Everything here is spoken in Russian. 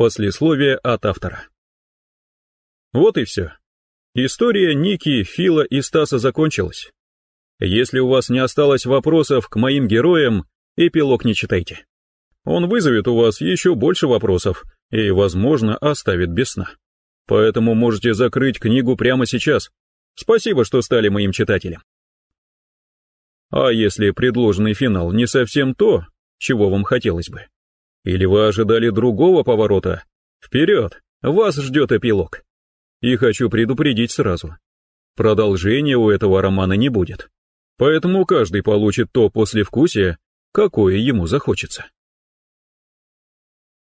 Послесловие от автора. Вот и все. История Ники, Фила и Стаса закончилась. Если у вас не осталось вопросов к моим героям, эпилог не читайте. Он вызовет у вас еще больше вопросов и, возможно, оставит без сна. Поэтому можете закрыть книгу прямо сейчас. Спасибо, что стали моим читателем. А если предложенный финал не совсем то, чего вам хотелось бы? Или вы ожидали другого поворота? Вперед, вас ждет эпилог. И хочу предупредить сразу. Продолжения у этого романа не будет. Поэтому каждый получит то послевкусие, какое ему захочется.